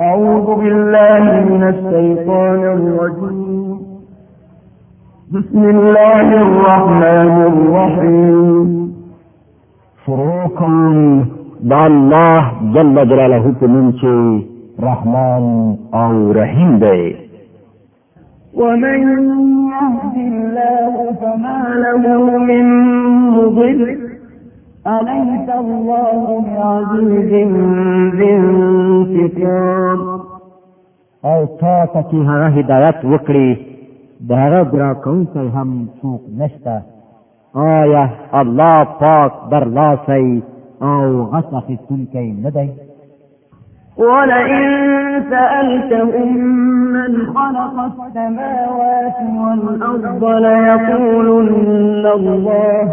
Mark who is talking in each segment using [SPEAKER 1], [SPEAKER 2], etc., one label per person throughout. [SPEAKER 1] أعوذ بالله من الشيطان الرجيم بسم الله الرحمن
[SPEAKER 2] الرحيم شروع دع الله جل جلاله په رحمن رحمان او رحيم دی
[SPEAKER 1] ومن يهد الله فما له من مضل أليس الله بعزيز ذي انتقام
[SPEAKER 2] او تا ته چې وكري هدایت وکړي د هم سوق نشتا آية الله طاق برلاسي او غصه سنكي ندي
[SPEAKER 1] ولئن سألتهم من خلق السماوات والأرض ليقولن الله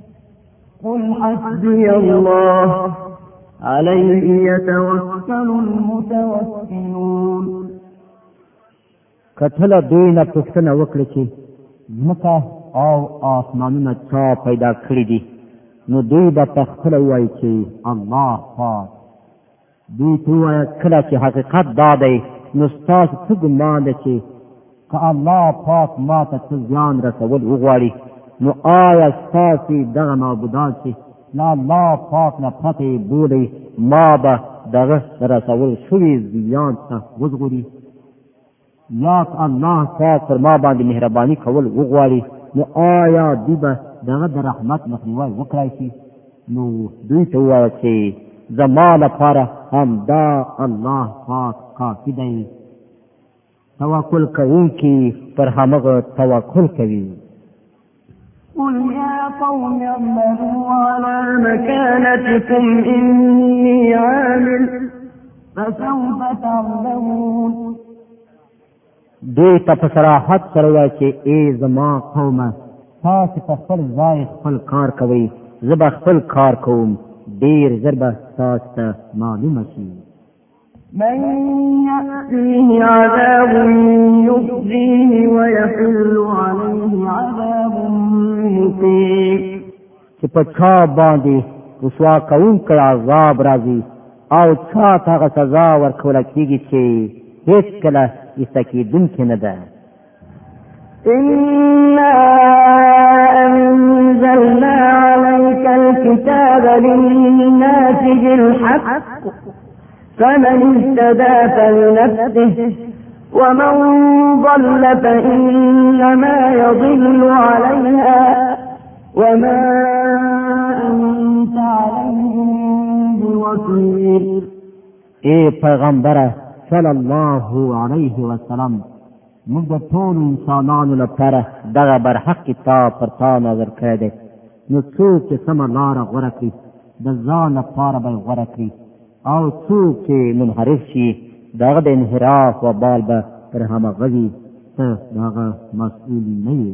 [SPEAKER 1] قل حسبي الله
[SPEAKER 2] عليه يتوكل
[SPEAKER 1] المتوكلون
[SPEAKER 2] کتل دوی نه پښتنه وکړه چې مکه او آسمانونه چا پیدا کړی دي نو دوی به تخپل وایي چې الله پاک دوی ته وایي کله چې حقیقت دا دی نو ستاسو څه ګمان ده چې که الله پاک ما ته څه زیان رسول وغواړي نو آیا ستاسي دغه معبودان چې لا الله پاک نه پته بولي ما به دغه رسول شوي زیان ته وزغوري یا الله پاک پر ما باندې مهرباني کول وغواړي نو آیا دی به دغه د رحمت مخنیوي وکړای شي نو دوی ته وایي چې زما لپاره هم دا الله پاک کافي دی توکل کوي کی پر همغه توکل کوي
[SPEAKER 1] قل يا قوم اعملوا على مكانتكم إني عامل فسوف تعلمون
[SPEAKER 2] دوی ته په صراحت سره وای چې ای زما قومه تاسو په خپل ځای خپل کار کوئ زه به خپل کار کوم ډیر ژر به تاسو ته معلومه شي
[SPEAKER 1] من يأتيه عذاب يخزيه ويحل عليه عذاب
[SPEAKER 2] چې په چا باندې رسوا کوم کړه عذاب راځي او چا ته سزا ورکول کیږي چې هیڅ کله استکیدونکې نه ده
[SPEAKER 1] إنا أنزلنا عليك الكتاب للناس بالحق فمن اهتدى فلنفسه ومن ضل فإنما يضل عليها
[SPEAKER 2] وما
[SPEAKER 1] أنت عليهم بوكيل
[SPEAKER 2] اے پیغمبر صلی الله علیه وسلم موږ د ټول انسانانو لپاره دغه برحق کتاب پر تا نظر کړی دی نو څوک چې سمه لاره غوره کړي د ځان لپاره به غوره کړي او څوک چې منحرف شي دغه د انحراف و بال به پر همغږي ته دغه مسؤول نه یې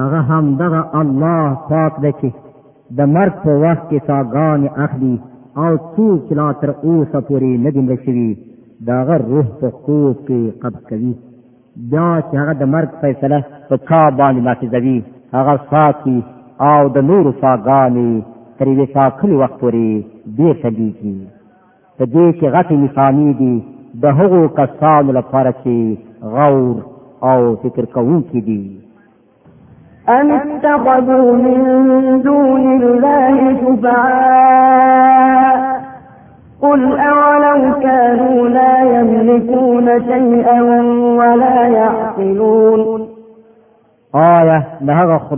[SPEAKER 2] هغه هم دغه الله پاک دی چې د مرګ په وخت کې ساګان اخلي او څوک لا تر اوسه پورې نه دی شوی داغه روح په خوب کې قبض کوي بیا چې هغه د مرګ فیصله په چا باندې ماتوي هغه ساتي او د نور ساګانې تر یوه شاکل وخت پورې به تدیږي په دې کې غټي مثالی دي د هغو کسانو لپاره چې غور او فکر کوونکي دي
[SPEAKER 1] أن اتخذوا من دون الله شفعاء قل أولو كانوا لا يملكون شيئا ولا يعقلون
[SPEAKER 2] آية د هغه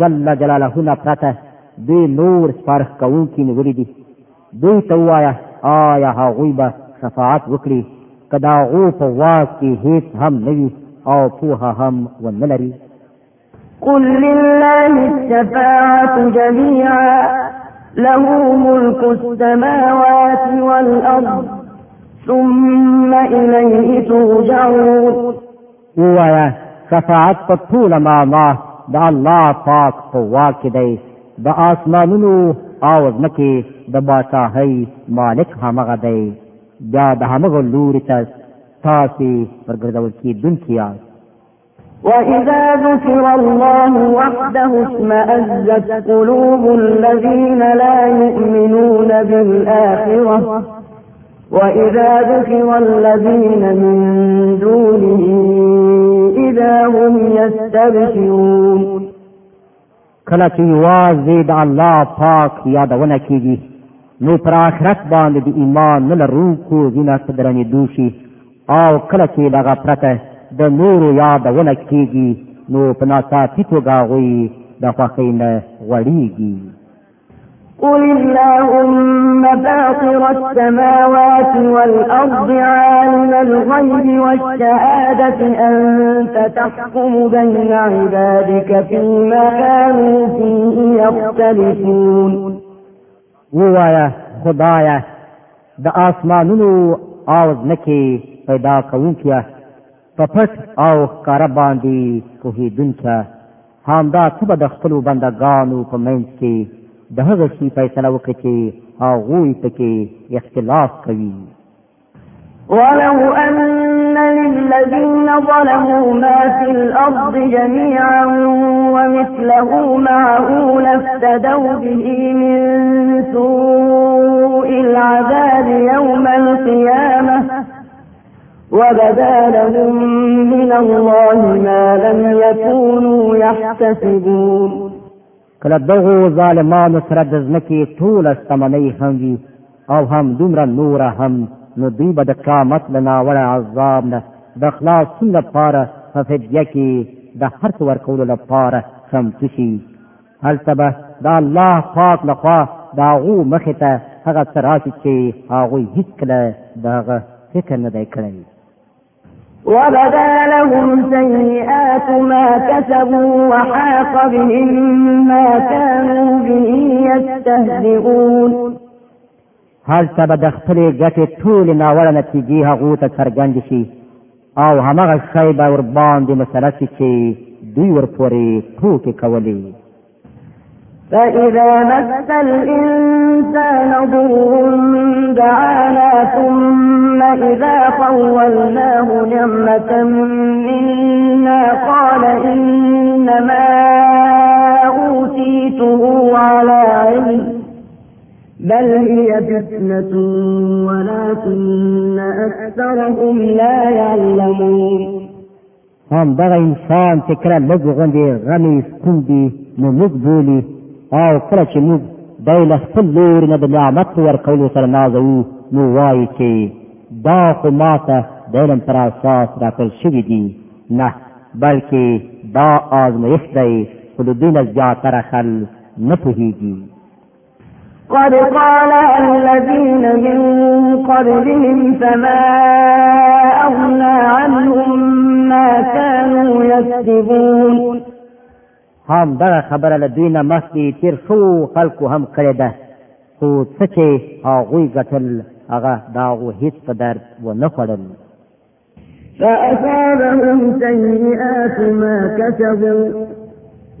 [SPEAKER 2] جل جلاله نه دي نور سپارښت كوكي نیولي دي توايا آية ها غيبة هغوی به شفاعت وکړي که په هیڅ هم نه او فوها هم ونلري
[SPEAKER 1] قل لله الشفاعة جميعا له ملك السماوات والأرض ثم إليه ترجعون
[SPEAKER 2] ووایا شفاعت په ټول معنا د الله پاک په واکه دی د آسمانونو او ځمکې د بادشاہي مالک همغه دی دا د همغه لوري ته تاسو ورګرځول کی دن کیاست
[SPEAKER 1] وإذا ذكر الله وحده اشمأزت قلوب الذين لا يؤمنون بالآخرة وإذا ذكر الذين من دونه إذا هم يستبشرون
[SPEAKER 2] کله چې یوازې د الله پاک یادونه کیږي نو پر آخرت باندې د ایمان نه لرونکو ځینې څه درنې دوشي او کله چې دغه پرته د نورو یادونه کیږي نو په ناڅاپي توګه غوي د خوښۍ نه وړيږي
[SPEAKER 1] قل اللهم فاطر السماوات والأرض عالم الغيب والشهادة أنت تحكم بين عبادك فيما كانوا فيه يختلفون
[SPEAKER 2] ووایا خدایا د آسمانونو او ځمکې پیدا کوونکی په پټ او کار باندې کوهیدونکو همدا څه د خپل بندگانو په منځ کې د هغه شي فیصله وکړي چې هغه پکې اختلاف کوي
[SPEAKER 1] ولو أن للذين ظلموا ما في الأرض جميعا ومثله معه لافتدوا به من وبدا لهم من الله ما لم يكونوا يحتسبون
[SPEAKER 2] کله دغه ظالمانو سره د ځمکې ټول استمنۍ هم وي او هم دومره نور هم نو دوی به د قامت لنا وړ عذاب نه د خلاص لپاره په فدیه کې د هر څه ورکول لپاره هم تشي هلته به دا الله پاک لخوا دا غو مخته هغه سراشي چې هغه هیڅ کله داغه فکر نه دی کړی
[SPEAKER 1] وبدا لهم سيئات ما كسبوا وحاق بهم ما كانوا به يستهزئون
[SPEAKER 2] هلته به د خپلې ګټې ټولې ناوړه نتیجې هغو ته څرګندې شي او همغه شی به ورباندې مسله شي چې دوی ورپورې ټوکې کولې
[SPEAKER 1] فإذا مس الإنسان ضر دعانا ثم إذا قولناه نعمة منا قال إنما أوتيته على علم بل هي فتنة ولكن أكثرهم لا يعلمون
[SPEAKER 2] هم بغى إنسان تكرا لقغن دي غمي سكون من مقبولي او کله چې موږ دای له خپل لور نه د نعمت ورکولو سره نازوو نو وایي چې دا خو ما ته د علم پر اساس راکړل شوي دي نه بلکې دا آزمایښت دی خو د دې نه زیاتره خل نه پوهېږي
[SPEAKER 1] قد قالها الذين من قبلهم فما أغنى عنهم ما كانوا يكسبون
[SPEAKER 2] هم دغه خبره له دوی نه مخکې تیر شو خلکو هم کړې ده خو څه چې هغوی ګټل هغه د هغو هېڅ په درد ونه خوړل
[SPEAKER 1] فأصابهم سيئات ما كسبوا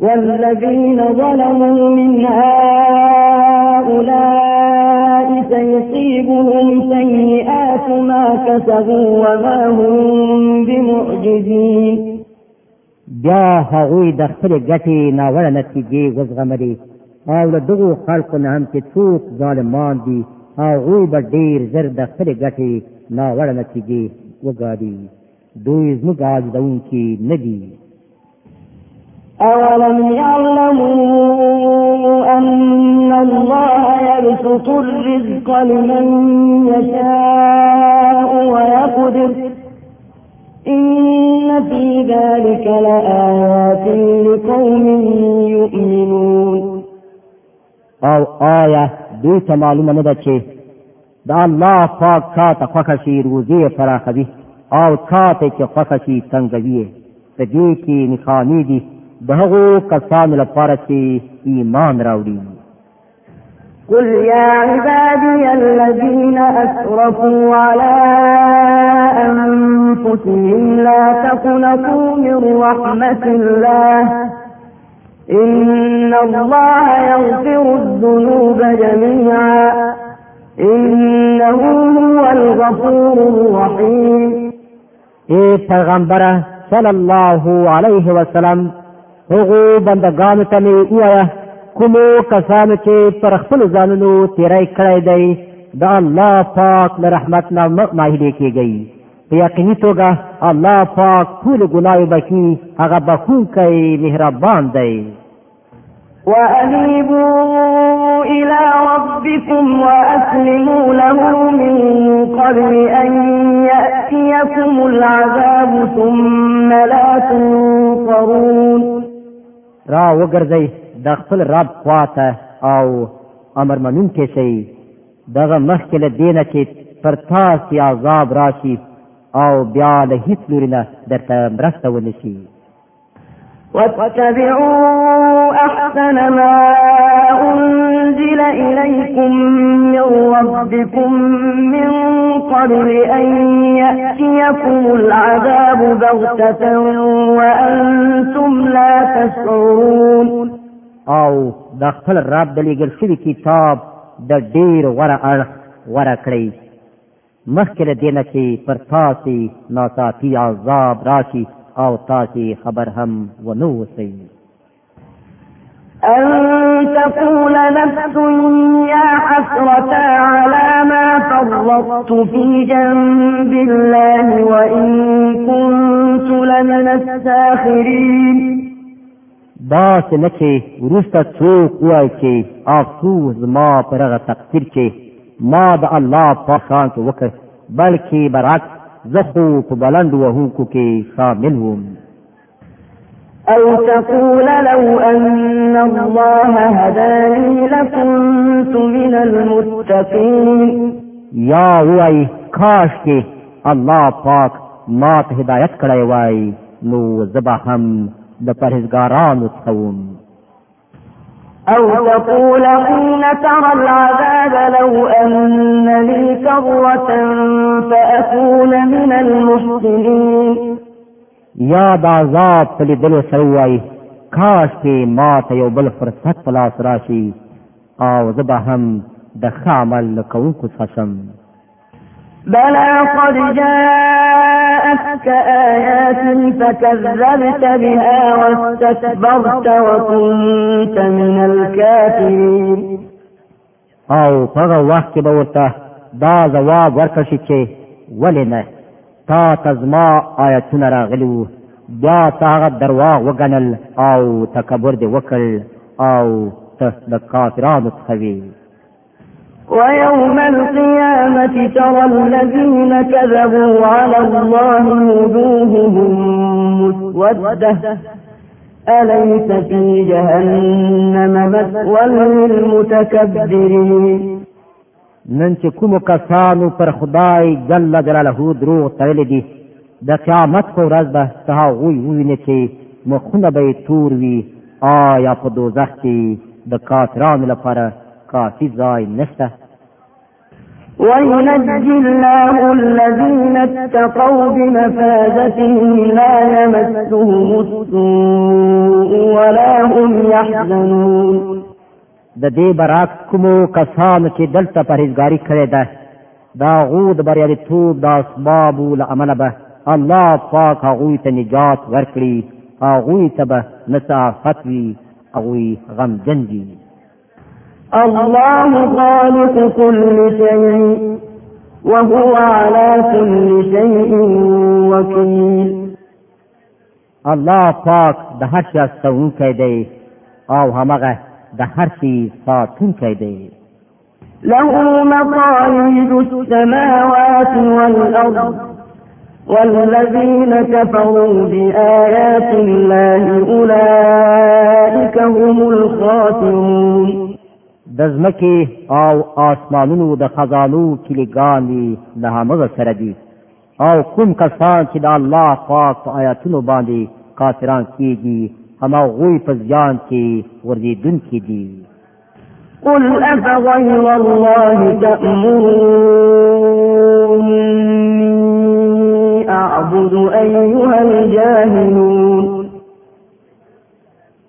[SPEAKER 1] والذين ظلموا من هؤلاء سيصيبهم سيئات ما كسبوا وما هم بمعجزين
[SPEAKER 2] بیا هغوی د خپل ګټې ناوړه نتیجې وزغمري او له دغو خلکو نه هم چې څوک ظالمان دي هغوی به ډېر زر د خپل ګټې ناوړه نتیجې وګاډي دوی زموږ عاجزونکي نه دي
[SPEAKER 1] أولم يعلموا أن الله يبسط الرزق لمن يشاء ويقدر إن في ذلك لآيات لقوم يؤمنون
[SPEAKER 2] او آیه دوی ته معلومه نه ده چې دا الله پاک کا ته خوښه شي روزي پراخوي او کا ته چې خوښه شي تنګوي د دې کې نښانې دي د هغو کسانو لپاره چې ایمان راوړي
[SPEAKER 1] قل يا عبادي الذين أسرفوا على أنفسهم لا تقنطوا من رحمة الله إن الله يغفر الذنوب جميعا إنه هو الغفور الرحيم
[SPEAKER 2] اے پیغمبره صلی الله عليه وسلم هغه بندگانو ته یې کومو کسانو چې پر خپل ځانونو تیری کړی دی د الله پاک له رحمت نه ماهله کیږي په یقیني توګه الله پاک ټول ګناي بکی هغه بخون کوي مهربان دی
[SPEAKER 1] وأنيبوا إلى ربكم وأسلموا له من قبل أن يأتيكم العذاب ثم لا تنصرون
[SPEAKER 2] را وګرځئ د خپل رب خواته او امر منون کې شي دغه مخکې له دینه چې پر تاسو عذاب راشي او بیا له هیڅ لوري نه درته مرسته ونشي
[SPEAKER 1] واتبعوا احسن ما انزل اليكم من ربكم من قبل ان ياتيكم العذاب بغته وانتم لا تشعرون
[SPEAKER 2] او د خپل رب د لیګل شوی کتاب د ډیر غره اړه غره کړی مخکله دینه کې پر تاسو ناتاتی عذاب راشي او تاسو خبر هم ونو وسی
[SPEAKER 1] أن تقول نفس يا حسرة على ما فرطت في جنب الله وإن كنت لمن الساخرين
[SPEAKER 2] دا چې نه چې وروسته څوک وای چې افسوس زما پر هغه تقصیر چې ما د الله په شان کې وکړ بلکې برعکس زه خو په بلند وهونکو کې شامل وم
[SPEAKER 1] أو تقول لو أن الله هداني لكنت من المتقين
[SPEAKER 2] يا وای کاش کې الله پاک ما ته هدایت کړی وای نو زبا هم د پرهیزګارانو څخه أو تقول حين ترى العذاب لو أن لي كرة
[SPEAKER 1] فأكون من المحسنين
[SPEAKER 2] یا دا عذاب په لیدلو سره وایي کاش کې ما ته یو بل فرصت په لاس راشي او زه به هم د ښه عمل کوونکو څخه
[SPEAKER 1] بلى قد جاءتك آياتي فكذبت بها واستكبرت وكنت من الكافرين
[SPEAKER 2] او هغه وخت کې به ورته دا ځواب ورکړ شي چې ولې نه تا ته زما آیتونه راغلي وو بیا تا هغه درواغ وګڼل او تکبر دې وکړ او ته د کافرانو څخه
[SPEAKER 1] ويوم القيامة ترى الذين كذبوا على الله وجوههم مسودة أليس في جهنم مثوى للمتكبرين
[SPEAKER 2] نن چې کوم کسانو پر خدای جل جلاله درو تړلې دي د قیامت په ورځ به هغوی وویني چې مخونه به تور وي آیا په دوزخ کې د کافرانو لپاره کافی ځای نشته
[SPEAKER 1] وينجي الله الذين اتقوا بمفازتهم لا يمسهم السوء ولا هم يحزنون
[SPEAKER 2] د دې برعکس کومو کسانو چې دلته پرهیزګاری کړې ده دا غود بریالیتوب د اسبابو له امله به الله پاک هغوی ته نجات ورکړي هغوی ته به نه څه آفت وي هغوی غمجن دي
[SPEAKER 1] الله خالق كل شيء وهو على كل شيء
[SPEAKER 2] وكيل الله پاک د هر څه دی او همغه د هر شي دی
[SPEAKER 1] له مقاليد السماوات والأرض والذين كفروا بآيات الله
[SPEAKER 2] أولئك هم الخاسرون د ځمکې او آسمانونو د خزانو کلیګان دي د همغه سره دي او کوم کسان چې د الله پاک آیاتونو باندې کافران کیږي همغوی په ځان کې ورزيدونکي دي
[SPEAKER 1] قل أفغير الله تأمروني أعبد أيها الجاهلون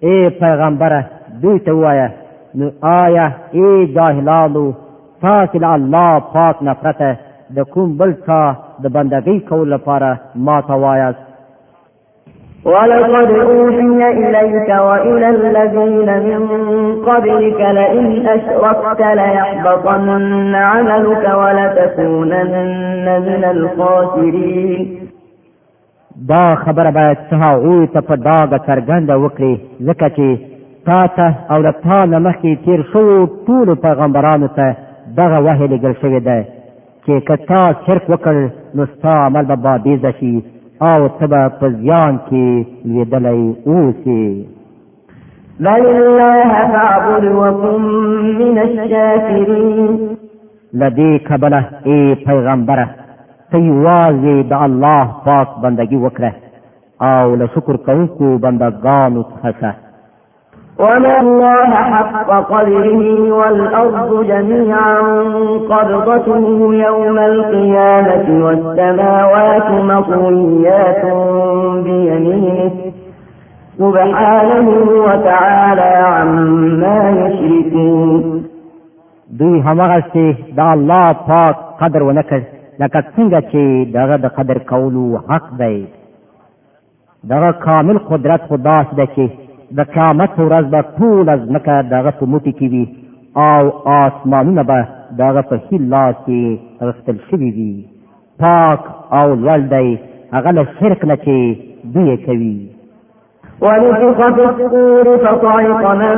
[SPEAKER 2] اے پیغمبره دوی ته وایه نو آیا ای جاهلانو تاسو له الله پاک نه پرته د کوم بل څه د بندګۍ کول لپاره ما توایاست
[SPEAKER 1] ولقد أوحي إليك وإلى الذين من قبلك لئن أشركت ليحبطن عملك ولتكونن من الخاسرين
[SPEAKER 2] دا خبر باید څه او ته په داګه څرګنده وکړي ځکه چې تا ته او د تا نه مخکې تیر شوو ټولو پیغمبرانو ته دغه وحی لېږل شوې ده چې که تا شرک وکړ نو ستا عمل به بابیزه شي او ته به په زیان کې لوېدلی اوسې بل الله فاعبد وكن من الشاكرين لدی کبله ای پیغمبره ته یوازې د الله پاک بندگی وکړه او له شکر کوونکو بندګانو څخه
[SPEAKER 1] وما الله حق قدره والأرض جميعا قبضته يوم القيامة والسماوات مطويات بيمينه سبحانه وتعالى عما يشركون
[SPEAKER 2] دوی همغسې د الله پاک قدر ونه کړ لکه څنګه چې دغه د قدر کولو حق دی دغه کامل قدرت خو داسې ده چې د قیامت ورځ به ټول ځمکه دغه په موټي کې وي او آسمانونه به دغه په هیل لاس کې رستل شوي وي پاک او لوړ دی هغه له شرک نه چې دوی کوي
[SPEAKER 1] ونفخ في الصور فصعق من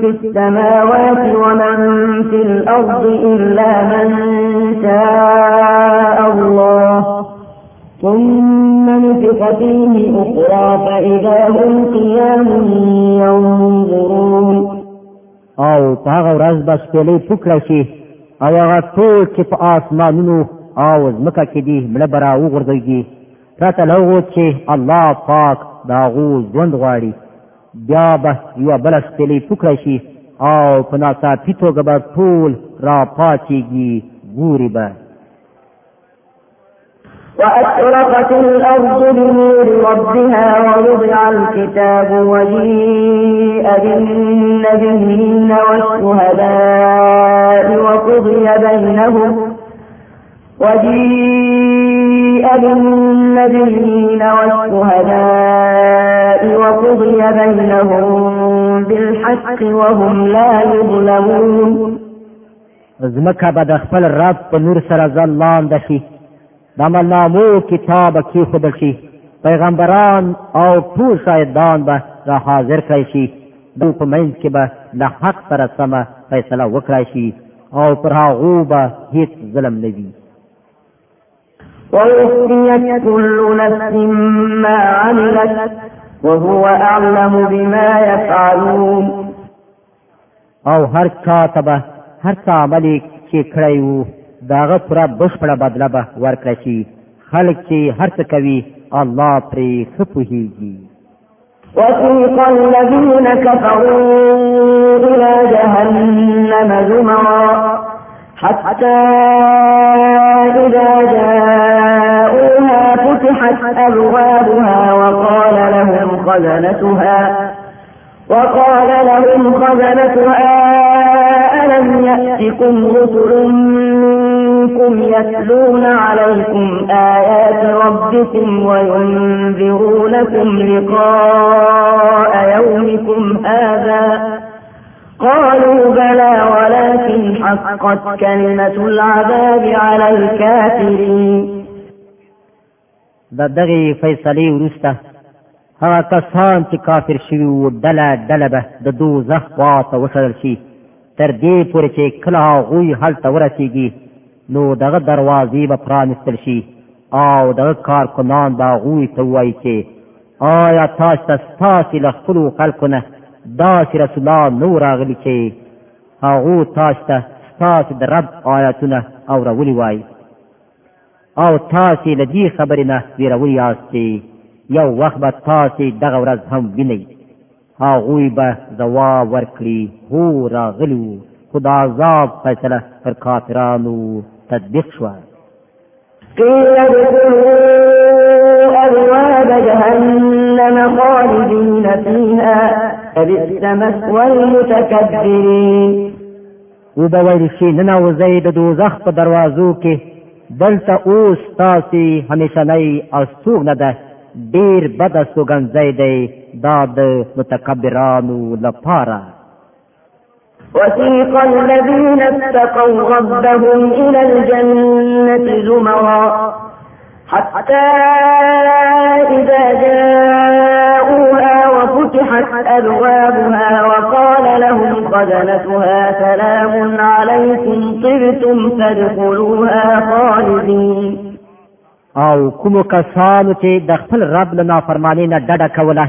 [SPEAKER 1] في السماوات ومن في الأرض إلا من شاء الله ثم نفق فيه أخرى فإذا هم قيام ينظرون
[SPEAKER 2] او تاغه ورځ بس پهلې پکړه شي او هغه ټول چې په آسمانونو او ځمکه کې دي مړه برا وګرځيږي راته لوغو چې الله پاک دا غو ژوند غواړي بیا به یو بل سپلې پکړه شي او په ناڅاپي توګه به ټول را پاتېږي ګوري به
[SPEAKER 1] وأشرقت الأرض بنور ربها ووضع الكتاب وجيء بالنبيين والشهداء وقضي بينهم وجيء بالنبيين والشهداء وقضي بينهم بالحق وهم لا
[SPEAKER 2] يظلمون زمکه به د خپل رب نور سر ځان لانده د عملنامو کتاب کې خودل شي پیغمبران او ټول شاهدان به را حاضر کړي شي د په منځ کې به د حق پر سمه فیصله وکړي شي او پر هغه به هیڅ ظلم نه وي
[SPEAKER 1] وَأُخْرِيَتْ كُلُّ نَفْسٍ مَا عَمِلَتْ وَهُوَ أَعْلَمُ بِمَا يَفْعَلُونَ
[SPEAKER 2] او هر چا ته هر څه عملي چې کړی وو داغه پورا بشپړه بدله به ورکړي شي خلک چې هر څه کوي الله پرې خپوهيږي
[SPEAKER 1] وسيق الذين كفروا إلى جهنم زمرا حتى إذا جاءوها فتحت أبوابها وقال لهم خزنتها وقال لهم خزنتها ألم يأتكم رسل منكم يتلون عليكم آيات ربكم وينذرونكم لقاء يومكم هذا قالوا بلى ولكن حقت كلمة العذاب على الكافرين
[SPEAKER 2] دا دغه فیصله ورسته هغه کسان چې کافر شوي وو ډله ډله به د دوزخ خواته وشړل شي تر دې پورې چې کله هغوی هلته ورسېږي نو دغه دروازې به پرانستل شي او دغه کارکنان به هغوی ته ووایي چې آیا تاسو ته ستاسې له خپلو خلکو نه داسې رسولان نو راغلي چې هغو تاسو ته ستاسې د رب آیاتونه اورولي وای او تاسې له دې خبرې نه ویرولي یاست چې یو وخت به تاسې دغه ورځ هم وینئ هغوی به ځواب ورکړي هو راغلي خو د عذاب فیصله پر کافرانو تطبیق شو
[SPEAKER 1] قيل ادخلوا أبواب جهنم خالدين فيها فبئس مثوى المتكبرين
[SPEAKER 2] وبویل شي ننوځئ د دوزخ په دروازو کې دلته اوس تاسې همیشنۍ استوګنه ده ډیر بد استوګنځی دی دا د متکبرانو لپاره
[SPEAKER 1] وسيق الذين اتقوا ربهم إلى الجنة زمرا حتى إذا جاءوها وفتحت أبوابها وقال لهم خزنتها سلام عليكم طبتم فادخلوها خالدين
[SPEAKER 2] او کومو کسانو چې د خپل رب له نافرمانی نه ډډه کوله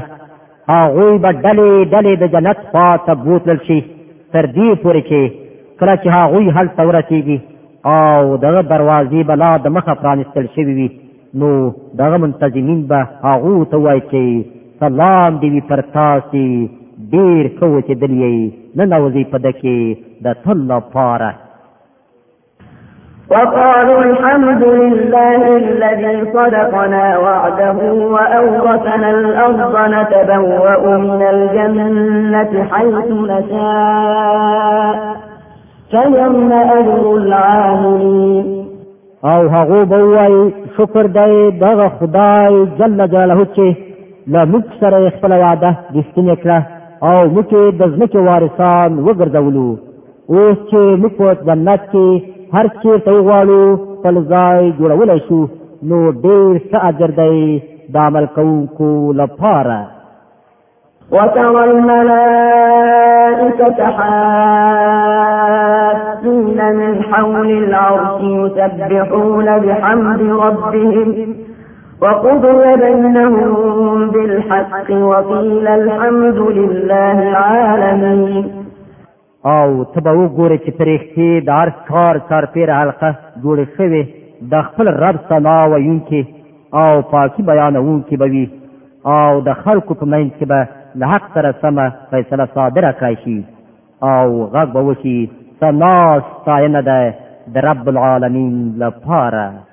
[SPEAKER 2] هغوی به ډلې ډلې د جنت خوا ته بوتلل شي تر دې پورې چې کله چې هغوی هل تورتيږي او دغه دروازې بلا د مخه پرانستل شوی وي نو دغه منتظمین به هغه ته وایي چې سلام دی پر تاسو ډیر کوچ دلیې نه نوځي پدکه د ټول لپاره
[SPEAKER 1] وقالوا الحمد لله الذي صدقنا وعده وأورثنا الأرض نتبوأ من الجنة حيث نشاء فنعم أجر العاملين
[SPEAKER 2] او هغه بوای شکر دی دغه خدای جل جلاله چې له موږ سره خپل وعده رښتینی کړ او موږ د ځمکې وارثان وګرځولو اوس چې موږ په جنت کې هر چیرته وغواړو خپل ځای جوړولای شو نو ډیر ښه اجر دی د عمل کوونکو لپاره
[SPEAKER 1] وترى الملائكة حافين من حول العرش يسبحون بحمد ربهم وقضي بينهم بالحق وقيل الحمد لله العالمين
[SPEAKER 2] او تبه وګوره چې پرېختي د هر کار کارپیر حلقه جوړې شوې د خپل رب ثنا ویونکي او پاکي بیانوونکي به وي او د خلکو په منځ کې به له حق سره سمه فیصله صادره کړای شي او غږ به وشي ثنا ستاینه ده د رب العالمین لپاره